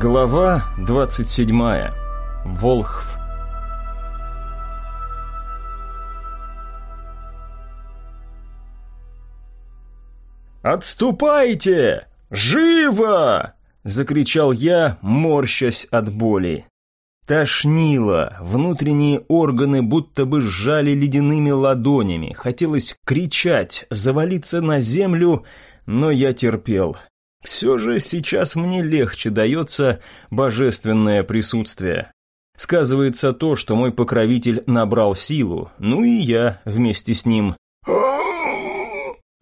Глава 27. Волхв. «Отступайте! Живо!» – закричал я, морщась от боли. Тошнило, внутренние органы будто бы сжали ледяными ладонями, хотелось кричать, завалиться на землю, но я терпел. Все же сейчас мне легче дается божественное присутствие. Сказывается то, что мой покровитель набрал силу, ну и я вместе с ним.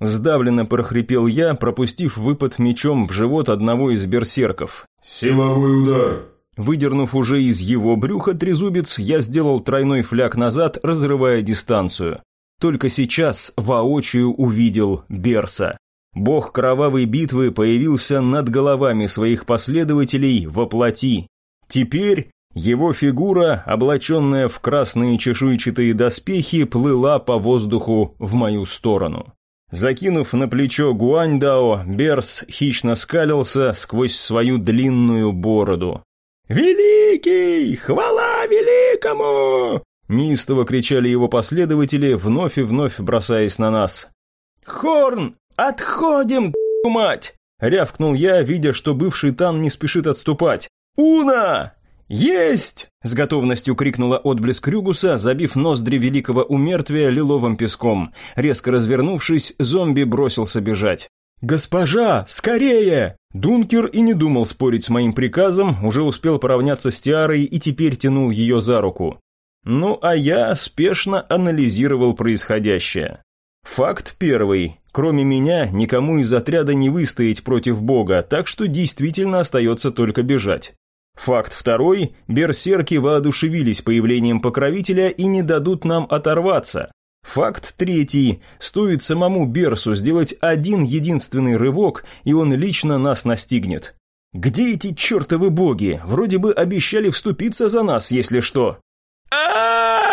Сдавленно прохрипел я, пропустив выпад мечом в живот одного из берсерков. «Силовой удар!» Выдернув уже из его брюха трезубец, я сделал тройной фляг назад, разрывая дистанцию. Только сейчас воочию увидел Берса. Бог кровавой битвы появился над головами своих последователей во плоти. Теперь его фигура, облаченная в красные чешуйчатые доспехи, плыла по воздуху в мою сторону. Закинув на плечо Гуаньдао, Берс хищно скалился сквозь свою длинную бороду. «Великий! Хвала великому!» Неистово кричали его последователи, вновь и вновь бросаясь на нас. «Хорн! «Отходим, мать!» – рявкнул я, видя, что бывший Тан не спешит отступать. «Уна! Есть!» – с готовностью крикнула отблеск Рюгуса, забив ноздри великого умертвия лиловым песком. Резко развернувшись, зомби бросился бежать. «Госпожа, скорее!» Дункер и не думал спорить с моим приказом, уже успел поравняться с Тиарой и теперь тянул ее за руку. Ну, а я спешно анализировал происходящее. Факт первый. Кроме меня, никому из отряда не выстоять против бога, так что действительно остается только бежать. Факт второй. Берсерки воодушевились появлением покровителя и не дадут нам оторваться. Факт третий. Стоит самому Берсу сделать один единственный рывок, и он лично нас настигнет. Где эти чертовы боги? Вроде бы обещали вступиться за нас, если что. а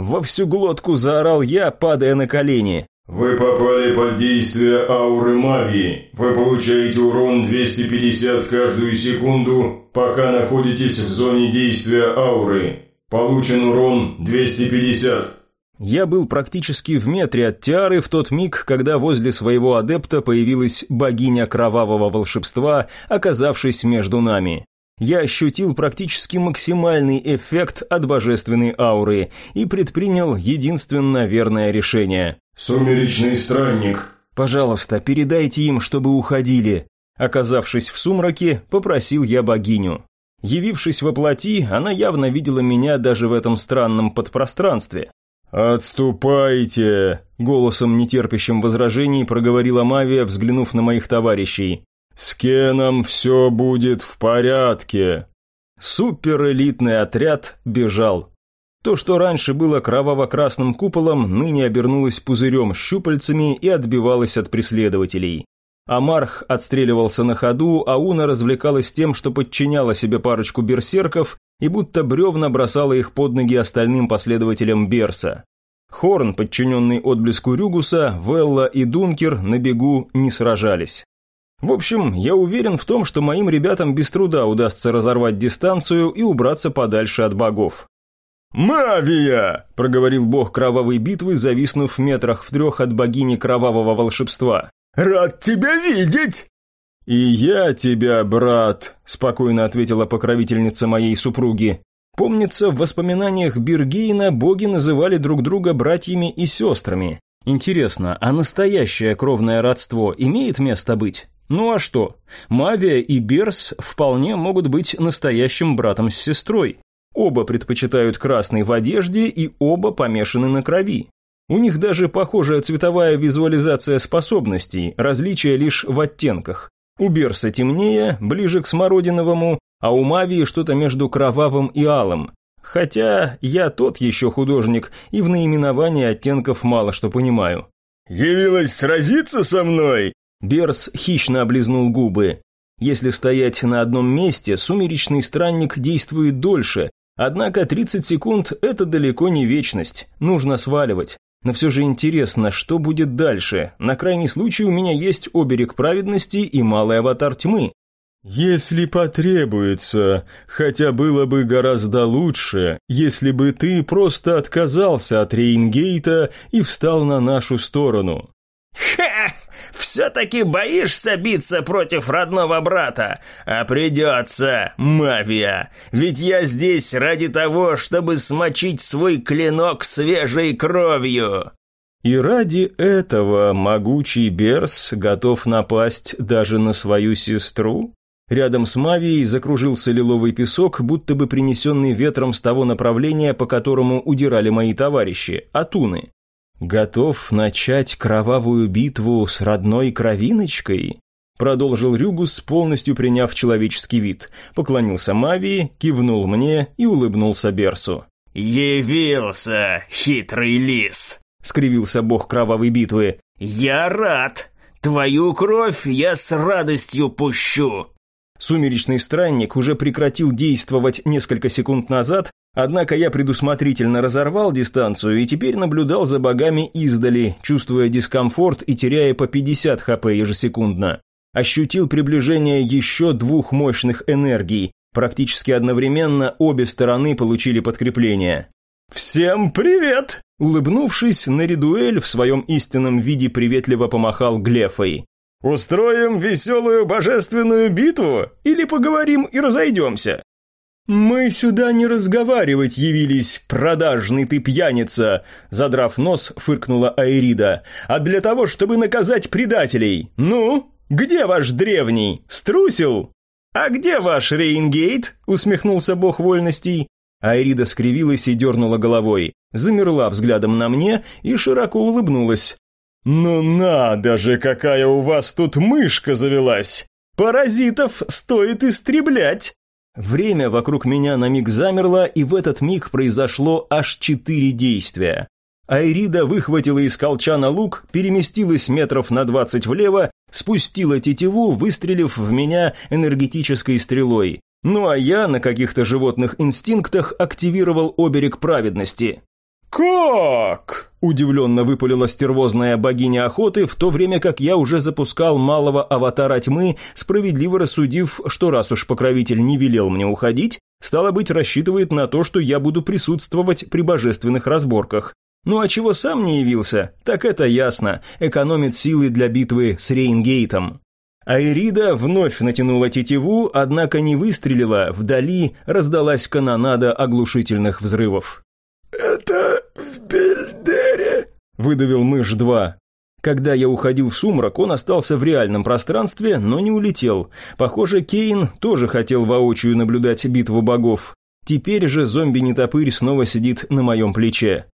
Во всю глотку заорал я, падая на колени. Вы попали под действие ауры Мави. Вы получаете урон 250 каждую секунду, пока находитесь в зоне действия ауры. Получен урон 250. Я был практически в метре от Тиары в тот миг, когда возле своего адепта появилась богиня кровавого волшебства, оказавшись между нами. Я ощутил практически максимальный эффект от божественной ауры и предпринял единственно верное решение. «Сумеречный странник». «Пожалуйста, передайте им, чтобы уходили». Оказавшись в сумраке, попросил я богиню. Явившись во плоти, она явно видела меня даже в этом странном подпространстве. «Отступайте!» – голосом, нетерпящим возражений, проговорила Мавия, взглянув на моих товарищей. «С Кеном все будет в порядке!» Суперэлитный отряд бежал. То, что раньше было кроваво-красным куполом, ныне обернулось пузырем с щупальцами и отбивалось от преследователей. Амарх отстреливался на ходу, а Уна развлекалась тем, что подчиняла себе парочку берсерков и будто бревна бросала их под ноги остальным последователям Берса. Хорн, подчиненный отблеску Рюгуса, Велла и Дункер на бегу не сражались. В общем, я уверен в том, что моим ребятам без труда удастся разорвать дистанцию и убраться подальше от богов. «Мавия!» – проговорил бог кровавой битвы, зависнув в метрах в трех от богини кровавого волшебства. «Рад тебя видеть!» «И я тебя, брат», – спокойно ответила покровительница моей супруги. Помнится, в воспоминаниях Биргейна боги называли друг друга братьями и сестрами. Интересно, а настоящее кровное родство имеет место быть? Ну а что? Мавия и Берс вполне могут быть настоящим братом с сестрой. Оба предпочитают красный в одежде и оба помешаны на крови. У них даже похожая цветовая визуализация способностей, различия лишь в оттенках. У Берса темнее, ближе к смородиновому, а у Мавии что-то между кровавым и алым. Хотя я тот еще художник, и в наименовании оттенков мало что понимаю. «Явилась сразиться со мной?» Берс хищно облизнул губы. Если стоять на одном месте, сумеречный странник действует дольше, Однако 30 секунд – это далеко не вечность, нужно сваливать. Но все же интересно, что будет дальше. На крайний случай у меня есть оберег праведности и малый аватар тьмы. «Если потребуется, хотя было бы гораздо лучше, если бы ты просто отказался от Рейнгейта и встал на нашу сторону». «Ха! Все-таки боишься биться против родного брата? А придется, Мавия, ведь я здесь ради того, чтобы смочить свой клинок свежей кровью». И ради этого могучий Берс готов напасть даже на свою сестру? Рядом с Мавией закружился лиловый песок, будто бы принесенный ветром с того направления, по которому удирали мои товарищи, Атуны. Готов начать кровавую битву с родной кровиночкой? Продолжил Рюгус, полностью приняв человеческий вид. Поклонился Мавии, кивнул мне и улыбнулся Берсу. «Явился, хитрый лис!» — скривился бог кровавой битвы. «Я рад! Твою кровь я с радостью пущу!» Сумеречный странник уже прекратил действовать несколько секунд назад, однако я предусмотрительно разорвал дистанцию и теперь наблюдал за богами издали, чувствуя дискомфорт и теряя по 50 хп ежесекундно. Ощутил приближение еще двух мощных энергий. Практически одновременно обе стороны получили подкрепление. «Всем привет!» Улыбнувшись, Наридуэль в своем истинном виде приветливо помахал Глефой. «Устроим веселую божественную битву или поговорим и разойдемся?» «Мы сюда не разговаривать явились, продажный ты пьяница!» Задрав нос, фыркнула Айрида. «А для того, чтобы наказать предателей! Ну, где ваш древний? Струсил?» «А где ваш Рейнгейт?» усмехнулся бог вольностей. Айрида скривилась и дернула головой, замерла взглядом на мне и широко улыбнулась. «Ну надо же, какая у вас тут мышка завелась! Паразитов стоит истреблять!» Время вокруг меня на миг замерло, и в этот миг произошло аж четыре действия. Айрида выхватила из колчана лук, переместилась метров на двадцать влево, спустила тетиву, выстрелив в меня энергетической стрелой. Ну а я на каких-то животных инстинктах активировал оберег праведности. «Как?» – удивленно выпалила стервозная богиня охоты, в то время как я уже запускал малого аватара тьмы, справедливо рассудив, что раз уж покровитель не велел мне уходить, стало быть, рассчитывает на то, что я буду присутствовать при божественных разборках. Ну а чего сам не явился, так это ясно, экономит силы для битвы с Рейнгейтом. Айрида вновь натянула тетиву, однако не выстрелила, вдали раздалась канонада оглушительных взрывов. «Это в Бельдере», — выдавил мышь-2. Когда я уходил в сумрак, он остался в реальном пространстве, но не улетел. Похоже, Кейн тоже хотел воочию наблюдать битву богов. Теперь же зомби-нетопырь снова сидит на моем плече.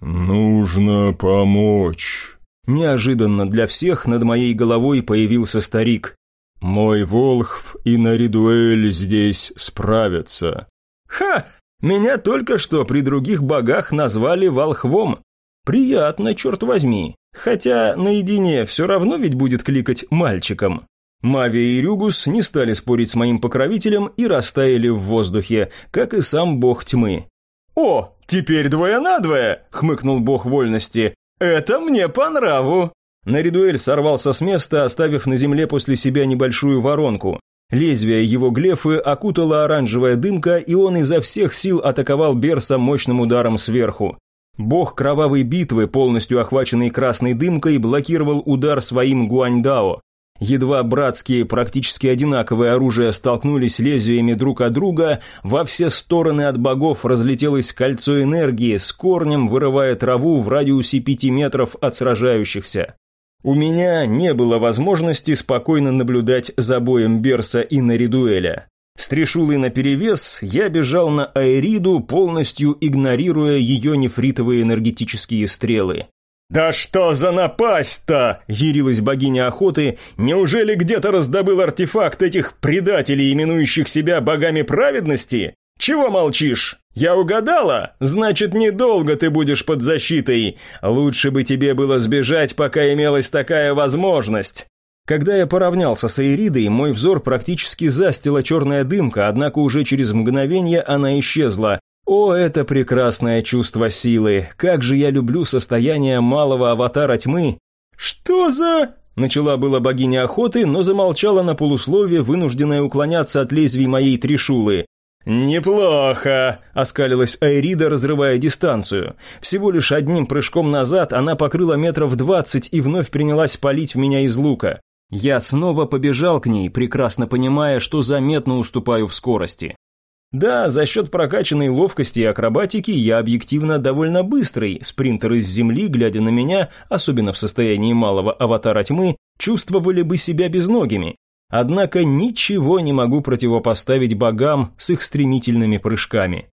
«Нужно помочь», Неожиданно для всех над моей головой появился старик. «Мой Волхв и Наридуэль здесь справятся». «Ха! Меня только что при других богах назвали Волхвом. Приятно, черт возьми. Хотя наедине все равно ведь будет кликать мальчиком». Мави и Рюгус не стали спорить с моим покровителем и растаяли в воздухе, как и сам бог тьмы. «О, теперь двое на двое!» – хмыкнул бог вольности. «Это мне по нраву!» Наридуэль сорвался с места, оставив на земле после себя небольшую воронку. Лезвие его глефы окутала оранжевая дымка, и он изо всех сил атаковал Берса мощным ударом сверху. Бог кровавой битвы, полностью охваченный красной дымкой, блокировал удар своим гуаньдао. Едва братские, практически одинаковые оружия столкнулись лезвиями друг от друга, во все стороны от богов разлетелось кольцо энергии, с корнем вырывая траву в радиусе пяти метров от сражающихся. У меня не было возможности спокойно наблюдать за боем Берса и Наридуэля. С трешулой наперевес я бежал на Аэриду, полностью игнорируя ее нефритовые энергетические стрелы. «Да что за напасть-то?» – ярилась богиня охоты. «Неужели где-то раздобыл артефакт этих предателей, именующих себя богами праведности? Чего молчишь? Я угадала? Значит, недолго ты будешь под защитой. Лучше бы тебе было сбежать, пока имелась такая возможность». Когда я поравнялся с Эйридой, мой взор практически застила черная дымка, однако уже через мгновение она исчезла, о, это прекрасное чувство силы! Как же я люблю состояние малого аватара тьмы! Что за... Начала была богиня охоты, но замолчала на полусловие, вынужденная уклоняться от лезвий моей трешулы. «Неплохо!» – оскалилась Айрида, разрывая дистанцию. Всего лишь одним прыжком назад она покрыла метров двадцать и вновь принялась палить в меня из лука. Я снова побежал к ней, прекрасно понимая, что заметно уступаю в скорости. Да, за счет прокачанной ловкости и акробатики я объективно довольно быстрый. Спринтеры с земли, глядя на меня, особенно в состоянии малого аватара тьмы, чувствовали бы себя безногими. Однако ничего не могу противопоставить богам с их стремительными прыжками.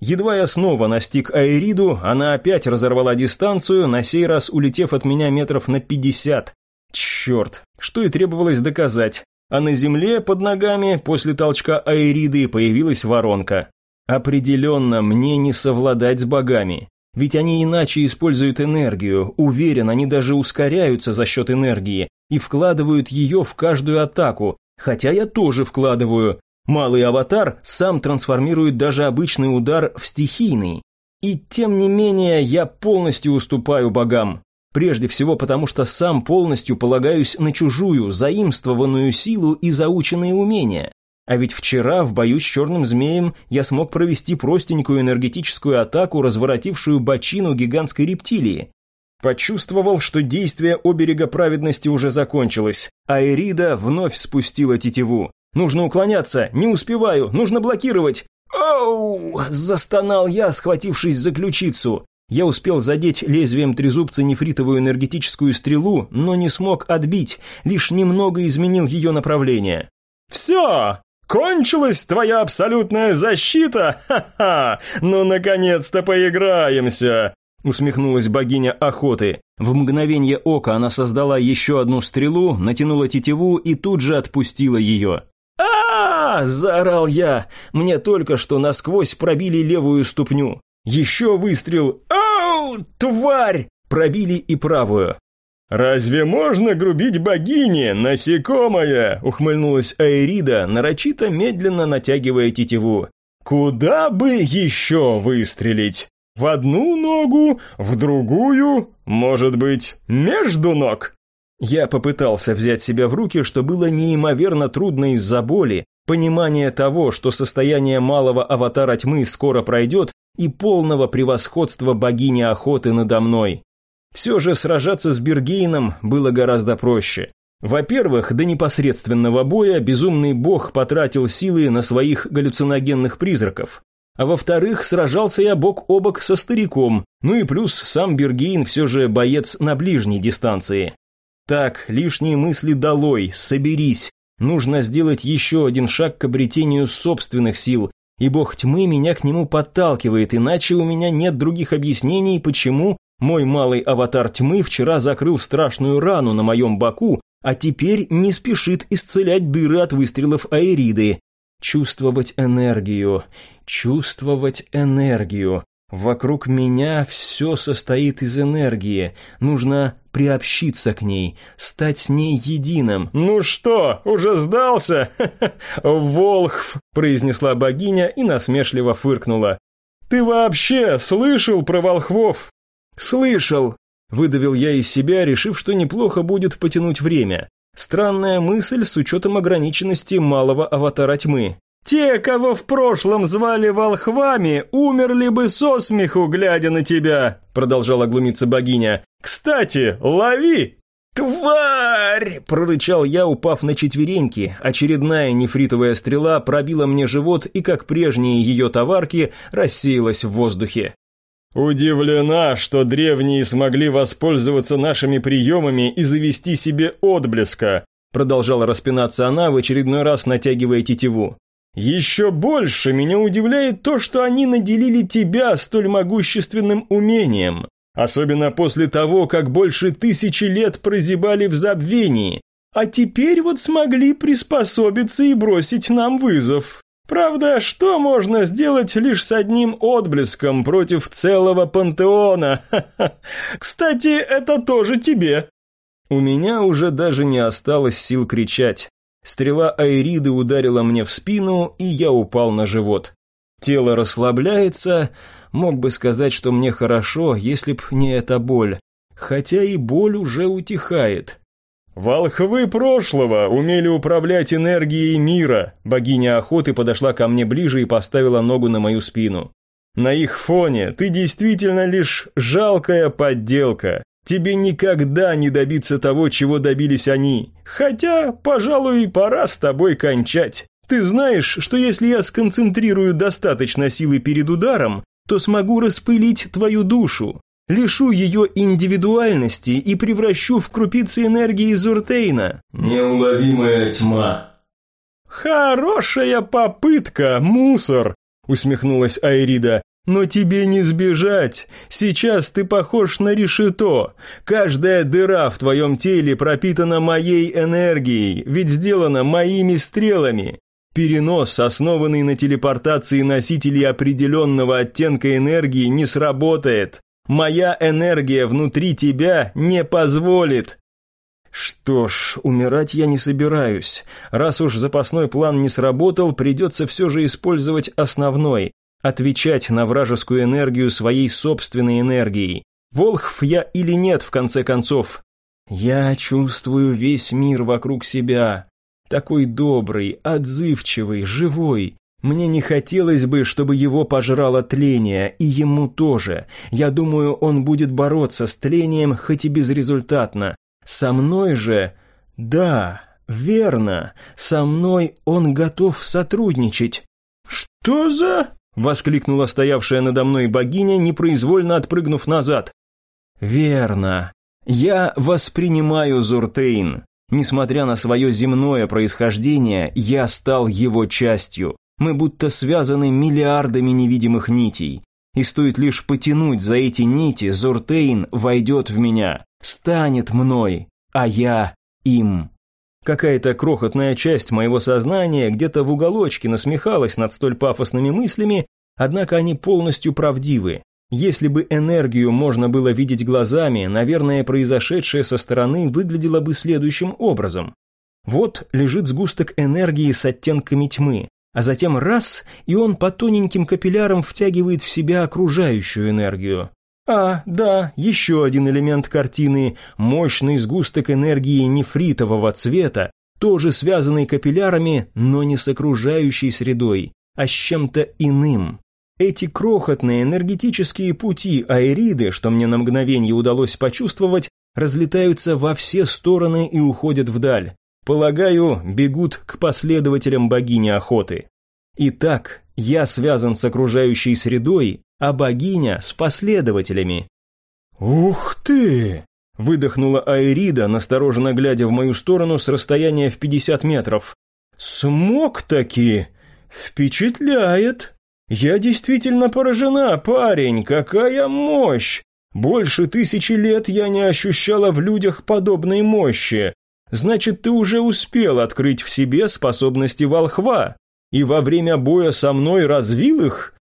Едва я снова настиг Айриду, она опять разорвала дистанцию, на сей раз улетев от меня метров на пятьдесят. Черт, что и требовалось доказать. А на земле под ногами после толчка Айриды появилась воронка. Определенно, мне не совладать с богами. Ведь они иначе используют энергию, уверен, они даже ускоряются за счет энергии и вкладывают ее в каждую атаку, хотя я тоже вкладываю. Малый аватар сам трансформирует даже обычный удар в стихийный. И тем не менее я полностью уступаю богам. Прежде всего потому, что сам полностью полагаюсь на чужую, заимствованную силу и заученные умения. А ведь вчера в бою с черным змеем я смог провести простенькую энергетическую атаку, разворотившую бочину гигантской рептилии. Почувствовал, что действие оберега праведности уже закончилось, а Эрида вновь спустила тетиву. «Нужно уклоняться! Не успеваю! Нужно блокировать!» «Оу!» – застонал я, схватившись за ключицу. Я успел задеть лезвием трезубца нефритовую энергетическую стрелу, но не смог отбить, лишь немного изменил ее направление. «Все! Кончилась твоя абсолютная защита? Ха-ха! Ну, наконец-то поиграемся!» Усмехнулась богиня охоты. В мгновение ока она создала еще одну стрелу, натянула тетиву и тут же отпустила ее. а, -а, -а заорал я. Мне только что насквозь пробили левую ступню. Еще выстрел. «Ау, тварь!» Пробили и правую. «Разве можно грубить богине, насекомая?» – ухмыльнулась Айрида, нарочито медленно натягивая тетиву. «Куда бы еще выстрелить? В одну ногу, в другую, может быть, между ног?» Я попытался взять себя в руки, что было неимоверно трудно из-за боли, понимания того, что состояние малого аватара тьмы скоро пройдет, и полного превосходства богини охоты надо мной. Все же сражаться с Бергейном было гораздо проще. Во-первых, до непосредственного боя безумный бог потратил силы на своих галлюциногенных призраков. А во-вторых, сражался я бок о бок со стариком, ну и плюс сам Бергейн все же боец на ближней дистанции. Так, лишние мысли долой, соберись. Нужно сделать еще один шаг к обретению собственных сил, и бог тьмы меня к нему подталкивает, иначе у меня нет других объяснений, почему мой малый аватар тьмы вчера закрыл страшную рану на моем боку, а теперь не спешит исцелять дыры от выстрелов Аэриды. Чувствовать энергию, чувствовать энергию. Вокруг меня все состоит из энергии. Нужно приобщиться к ней, стать с ней единым. «Ну что, уже сдался?» «Волхв», – произнесла богиня и насмешливо фыркнула. «Ты вообще слышал про волхвов?» «Слышал», – выдавил я из себя, решив, что неплохо будет потянуть время. Странная мысль с учетом ограниченности малого аватара тьмы. «Те, кого в прошлом звали волхвами, умерли бы со смеху, глядя на тебя», – продолжала глумиться богиня. «Кстати, лови!» «Тварь!» – прорычал я, упав на четвереньки. Очередная нефритовая стрела пробила мне живот и, как прежние ее товарки, рассеялась в воздухе. «Удивлена, что древние смогли воспользоваться нашими приемами и завести себе отблеска», продолжала распинаться она, в очередной раз натягивая тетиву. «Еще больше меня удивляет то, что они наделили тебя столь могущественным умением, особенно после того, как больше тысячи лет прозябали в забвении, а теперь вот смогли приспособиться и бросить нам вызов. Правда, что можно сделать лишь с одним отблеском против целого пантеона? Кстати, это тоже тебе. У меня уже даже не осталось сил кричать. Стрела Айриды ударила мне в спину, и я упал на живот. Тело расслабляется, мог бы сказать, что мне хорошо, если б не эта боль. Хотя и боль уже утихает. Волхвы прошлого умели управлять энергией мира. Богиня охоты подошла ко мне ближе и поставила ногу на мою спину. На их фоне ты действительно лишь жалкая подделка. Тебе никогда не добиться того, чего добились они. Хотя, пожалуй, пора с тобой кончать. Ты знаешь, что если я сконцентрирую достаточно силы перед ударом, то смогу распылить твою душу, лишу ее индивидуальности и превращу в крупицы энергии Зуртейна. Неуловимая тьма. Хорошая попытка, мусор, усмехнулась Айрида. Но тебе не сбежать. Сейчас ты похож на решето. Каждая дыра в твоем теле пропитана моей энергией, ведь сделана моими стрелами. Перенос, основанный на телепортации носителей определенного оттенка энергии, не сработает. Моя энергия внутри тебя не позволит. Что ж, умирать я не собираюсь. Раз уж запасной план не сработал, придется все же использовать основной. Отвечать на вражескую энергию своей собственной энергией. Волхв я или нет, в конце концов. Я чувствую весь мир вокруг себя. Такой добрый, отзывчивый, живой. Мне не хотелось бы, чтобы его пожрало тление, и ему тоже. Я думаю, он будет бороться с тлением, хоть и безрезультатно. Со мной же... Да, верно, со мной он готов сотрудничать. «Что за...» — воскликнула стоявшая надо мной богиня, непроизвольно отпрыгнув назад. «Верно. Я воспринимаю Зуртейн. Несмотря на свое земное происхождение, я стал его частью. Мы будто связаны миллиардами невидимых нитей. И стоит лишь потянуть за эти нити, Зуртейн войдет в меня, станет мной, а я им. Какая-то крохотная часть моего сознания где-то в уголочке насмехалась над столь пафосными мыслями, однако они полностью правдивы. Если бы энергию можно было видеть глазами, наверное, произошедшее со стороны выглядело бы следующим образом. Вот лежит сгусток энергии с оттенками тьмы, а затем раз, и он по тоненьким капиллярам втягивает в себя окружающую энергию. А, да, еще один элемент картины – мощный сгусток энергии нефритового цвета, тоже связанный капиллярами, но не с окружающей средой, а с чем-то иным. Эти крохотные энергетические пути аэриды, что мне на мгновение удалось почувствовать, разлетаются во все стороны и уходят вдаль. Полагаю, бегут к последователям богини охоты. Итак, я связан с окружающей средой, а богиня с последователями. «Ух ты!» – выдохнула Айрида, настороженно глядя в мою сторону с расстояния в 50 метров. «Смог таки! Впечатляет!» «Я действительно поражена, парень, какая мощь! Больше тысячи лет я не ощущала в людях подобной мощи. Значит, ты уже успел открыть в себе способности волхва, и во время боя со мной развил их?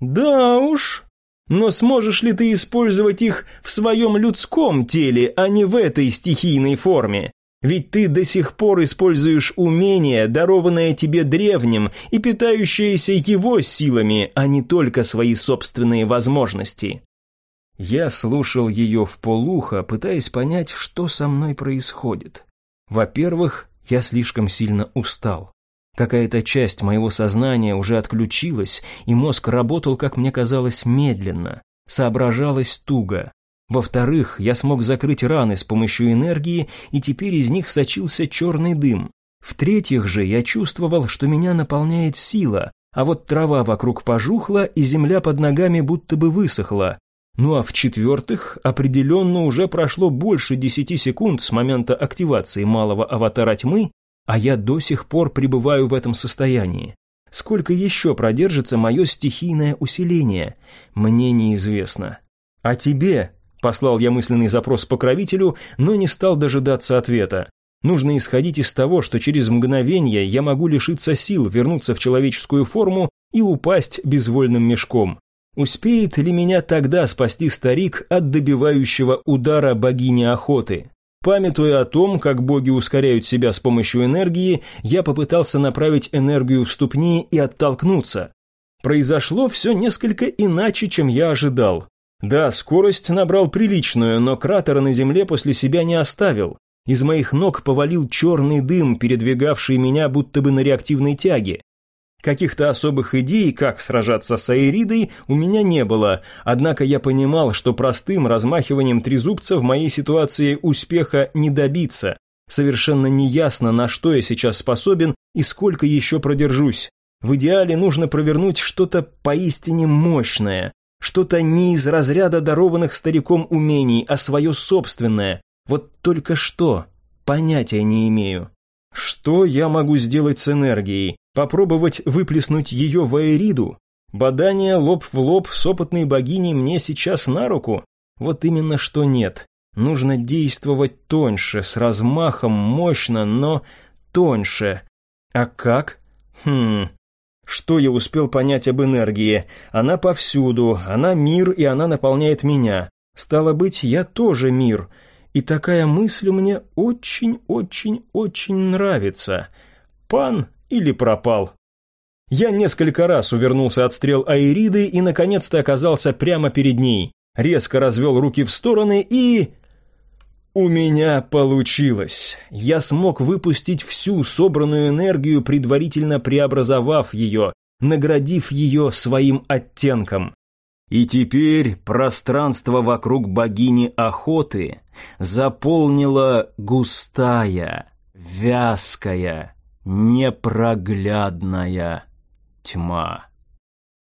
Да уж. Но сможешь ли ты использовать их в своем людском теле, а не в этой стихийной форме? Ведь ты до сих пор используешь умение, дарованное тебе древним и питающееся его силами, а не только свои собственные возможности. Я слушал ее в полухо, пытаясь понять, что со мной происходит. Во-первых, я слишком сильно устал. Какая-то часть моего сознания уже отключилась, и мозг работал, как мне казалось, медленно, соображалось туго. Во-вторых, я смог закрыть раны с помощью энергии, и теперь из них сочился черный дым. В-третьих же, я чувствовал, что меня наполняет сила, а вот трава вокруг пожухла, и земля под ногами будто бы высохла. Ну а в-четвертых, определенно уже прошло больше десяти секунд с момента активации малого аватара тьмы, а я до сих пор пребываю в этом состоянии. Сколько еще продержится мое стихийное усиление, мне неизвестно. А тебе, Послал я мысленный запрос покровителю, но не стал дожидаться ответа. Нужно исходить из того, что через мгновение я могу лишиться сил, вернуться в человеческую форму и упасть безвольным мешком. Успеет ли меня тогда спасти старик от добивающего удара богини охоты? Памятуя о том, как боги ускоряют себя с помощью энергии, я попытался направить энергию в ступни и оттолкнуться. Произошло все несколько иначе, чем я ожидал. Да, скорость набрал приличную, но кратера на земле после себя не оставил. Из моих ног повалил черный дым, передвигавший меня будто бы на реактивной тяге. Каких-то особых идей, как сражаться с Аэридой, у меня не было, однако я понимал, что простым размахиванием трезубца в моей ситуации успеха не добиться. Совершенно неясно, на что я сейчас способен и сколько еще продержусь. В идеале нужно провернуть что-то поистине мощное, что-то не из разряда дарованных стариком умений, а свое собственное. Вот только что, понятия не имею. Что я могу сделать с энергией? Попробовать выплеснуть ее в Аэриду? Бадание лоб в лоб с опытной богиней мне сейчас на руку? Вот именно что нет. Нужно действовать тоньше, с размахом, мощно, но тоньше. А как? Хм... Что я успел понять об энергии? Она повсюду, она мир, и она наполняет меня. Стало быть, я тоже мир. И такая мысль мне очень-очень-очень нравится. Пан или пропал? Я несколько раз увернулся от стрел Айриды и наконец-то оказался прямо перед ней. Резко развел руки в стороны и... У меня получилось. Я смог выпустить всю собранную энергию, предварительно преобразовав ее, наградив ее своим оттенком. И теперь пространство вокруг богини охоты заполнила густая, вязкая, непроглядная тьма.